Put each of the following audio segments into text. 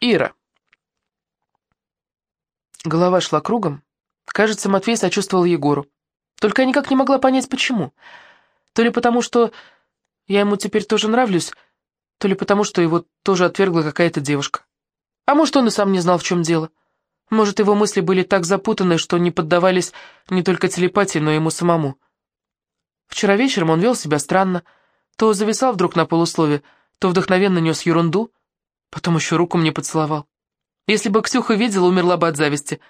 Ира. Голова шла кругом. Кажется, Матвей сочувствовал Егору. Только я никак не могла понять, почему. То ли потому, что я ему теперь тоже нравлюсь, то ли потому, что его тоже отвергла какая-то девушка. А может, он и сам не знал, в чем дело. Может, его мысли были так запутаны, что не поддавались не только телепатии, но и ему самому. Вчера вечером он вел себя странно. То зависал вдруг на полуслове, то вдохновенно нес ерунду, потом еще руку мне поцеловал. Если бы Ксюха видела, умерла бы от зависти.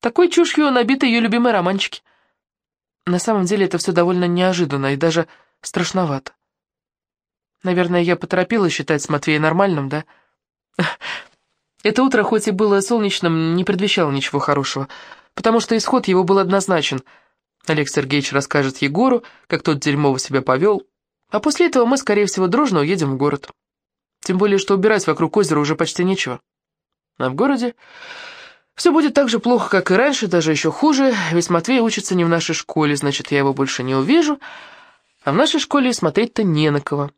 Такой чушью набиты ее любимые романчики. На самом деле это все довольно неожиданно и даже страшновато. Наверное, я поторопилась считать с Матвеем нормальным, да? Это утро, хоть и было солнечным, не предвещало ничего хорошего, потому что исход его был однозначен. Олег Сергеевич расскажет Егору, как тот дерьмово себя повел, а после этого мы, скорее всего, дружно уедем в город. Тем более, что убирать вокруг озера уже почти нечего. А в городе все будет так же плохо, как и раньше, даже еще хуже, ведь Матвей учится не в нашей школе, значит, я его больше не увижу, а в нашей школе смотреть-то не на кого.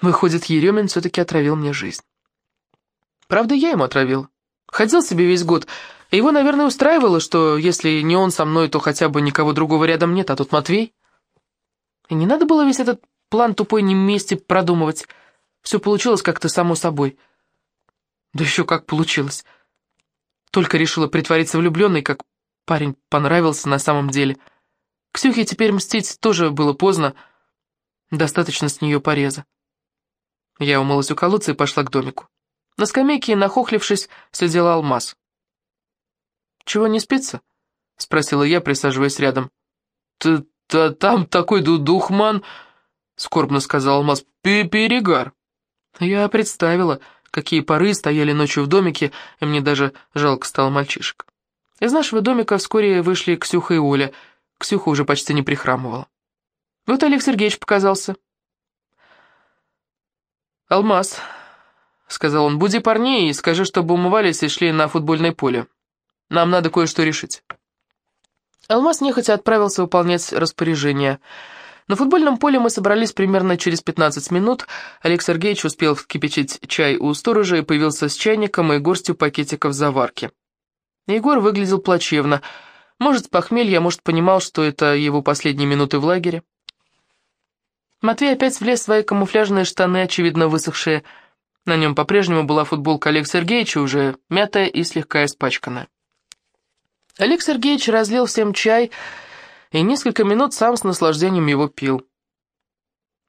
Выходит, Еремин все-таки отравил мне жизнь. Правда, я ему отравил. Ходил себе весь год, и его, наверное, устраивало, что если не он со мной, то хотя бы никого другого рядом нет, а тут Матвей. И не надо было весь этот план тупой не вместе продумывать. Все получилось как-то само собой. Да еще как получилось. Только решила притвориться влюбленной, как парень понравился на самом деле. Ксюхе теперь мстить тоже было поздно. Достаточно с нее пореза. Я умылась у колодца и пошла к домику. На скамейке, нахохлившись, сидел алмаз. «Чего не спится?» — спросила я, присаживаясь рядом. «Т -т «Там такой духман», — скорбно сказал алмаз, — «перегар». Я представила, какие поры стояли ночью в домике, и мне даже жалко стало мальчишек. Из нашего домика вскоре вышли Ксюха и Оля. Ксюха уже почти не прихрамывала. Вот Олег Сергеевич показался. «Алмаз», — сказал он, — «буди парней и скажи, чтобы умывались и шли на футбольное поле. Нам надо кое-что решить». Алмаз нехотя отправился выполнять распоряжение. На футбольном поле мы собрались примерно через 15 минут. Олег Сергеевич успел вскипячить чай у сторожа и появился с чайником и горстью пакетиков заварки. Егор выглядел плачевно. Может, с похмелья, может, понимал, что это его последние минуты в лагере. Матвей опять влез в свои камуфляжные штаны, очевидно высохшие, на нем по-прежнему была футболка Олега Сергеевича, уже мятая и слегка испачканная. Олег Сергеевич разлил всем чай и несколько минут сам с наслаждением его пил.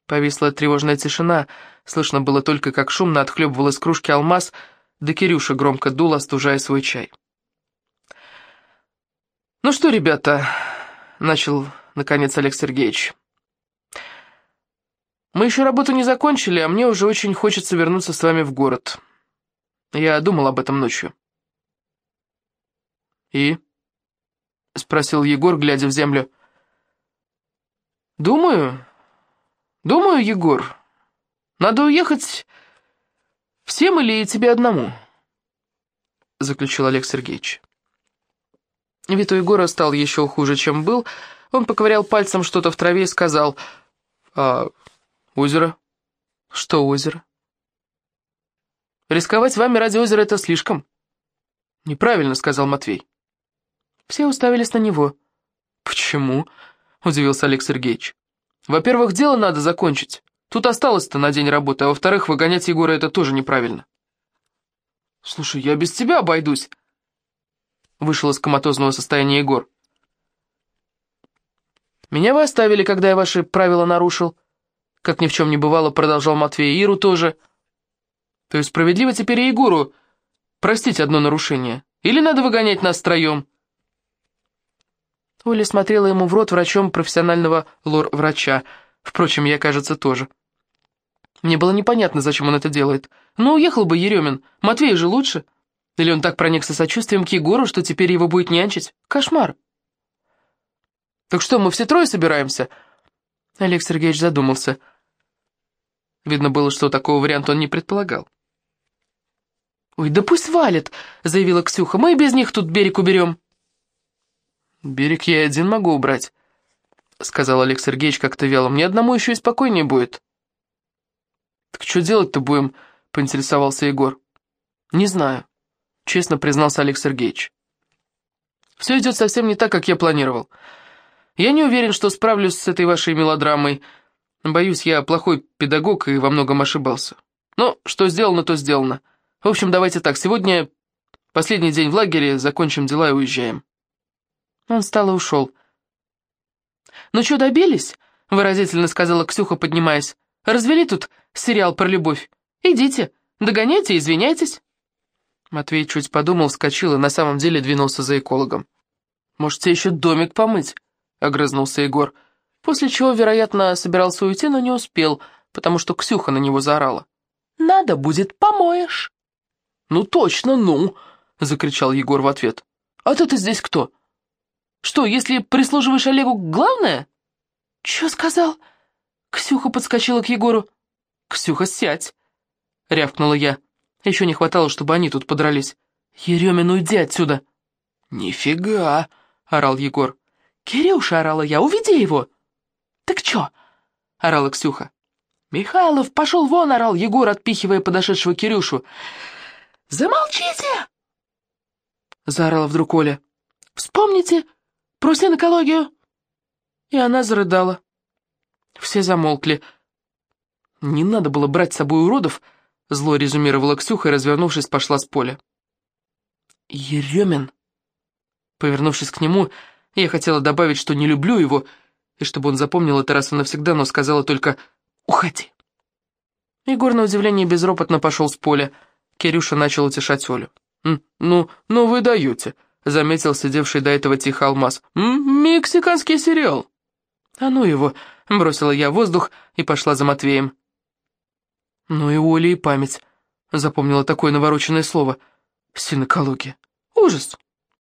Повисла тревожная тишина, слышно было только, как шумно отхлебывал из кружки алмаз, да Кирюша громко дул, остужая свой чай. «Ну что, ребята», — начал, наконец, Олег Сергеевич, — мы еще работу не закончили, а мне уже очень хочется вернуться с вами в город. Я думал об этом ночью. «И?» — спросил Егор, глядя в землю. «Думаю, думаю, Егор, надо уехать всем или тебе одному?» — заключил Олег Сергеевич. Вид у Егора стал еще хуже, чем был. Он поковырял пальцем что-то в траве и сказал, «А Озеро? Что озеро? Рисковать вами ради озера это слишком. Неправильно, сказал Матвей. Все уставились на него. Почему? Удивился Олег Сергеевич. Во-первых, дело надо закончить. Тут осталось-то на день работы, а во-вторых, выгонять Егора это тоже неправильно. Слушай, я без тебя обойдусь. Вышел из коматозного состояния Егор. Меня вы оставили, когда я ваши правила нарушил. Как ни в чем не бывало, продолжал Матвей, Иру тоже. То есть справедливо теперь и Егору простить одно нарушение? Или надо выгонять нас втроем? Оля смотрела ему в рот врачом профессионального лор-врача. Впрочем, я, кажется, тоже. Мне было непонятно, зачем он это делает. Ну, уехал бы Еремин. Матвей же лучше. Или он так проникся сочувствием к Егору, что теперь его будет нянчить? Кошмар. «Так что, мы все трое собираемся?» Олег Сергеевич задумался. Видно было, что такого варианта он не предполагал. «Ой, да пусть валит!» — заявила Ксюха. «Мы и без них тут берег уберем». «Берег я один могу убрать», — сказал Олег Сергеевич как-то вяло. «Мне одному еще и спокойнее будет». «Так что делать-то будем?» — поинтересовался Егор. «Не знаю», — честно признался Олег Сергеевич. «Все идет совсем не так, как я планировал. Я не уверен, что справлюсь с этой вашей мелодрамой. Боюсь, я плохой педагог и во многом ошибался. Но что сделано, то сделано. В общем, давайте так, сегодня последний день в лагере, закончим дела и уезжаем». Он встал и ушел. «Ну что, добились?» — выразительно сказала Ксюха, поднимаясь. «Развели тут сериал про любовь. Идите, догоняйте извиняйтесь». Матвей чуть подумал, вскочил и на самом деле двинулся за экологом. «Может, тебе еще домик помыть?» — огрызнулся Егор. После чего, вероятно, собирался уйти, но не успел, потому что Ксюха на него заорала. «Надо будет, помоешь». «Ну точно, ну!» — закричал Егор в ответ. «А ты-то здесь кто? Что, если прислуживаешь Олегу, главное?» «Чё сказал?» Ксюха подскочила к Егору. «Ксюха, сядь!» — рявкнула я. Еще не хватало, чтобы они тут подрались. «Еремин, уйди отсюда!» «Нифига!» — орал Егор. «Кирюша!» — орала я. «Уведи его!» «Так чё?» — орала Ксюха. «Михайлов, пошел вон!» — орал Егор, отпихивая подошедшего Кирюшу. «Замолчите!» — заорала вдруг Оля. «Вспомните про синекологию!» И она зарыдала. Все замолкли. «Не надо было брать с собой уродов», — зло резюмировала Ксюха и, развернувшись, пошла с поля. «Еремин!» Повернувшись к нему, я хотела добавить, что не люблю его, и чтобы он запомнил это раз и навсегда, но сказала только «Уходи». Егор, на удивление, безропотно пошел с поля. Кирюша начал утешать Олю. «Ну, ну вы даете», — заметил сидевший до этого тихо алмаз. «Мексиканский сериал». «А ну его!» — бросила я воздух и пошла за Матвеем. «Ну и Оля, и память», — запомнила такое навороченное слово. «Синекология. Ужас!»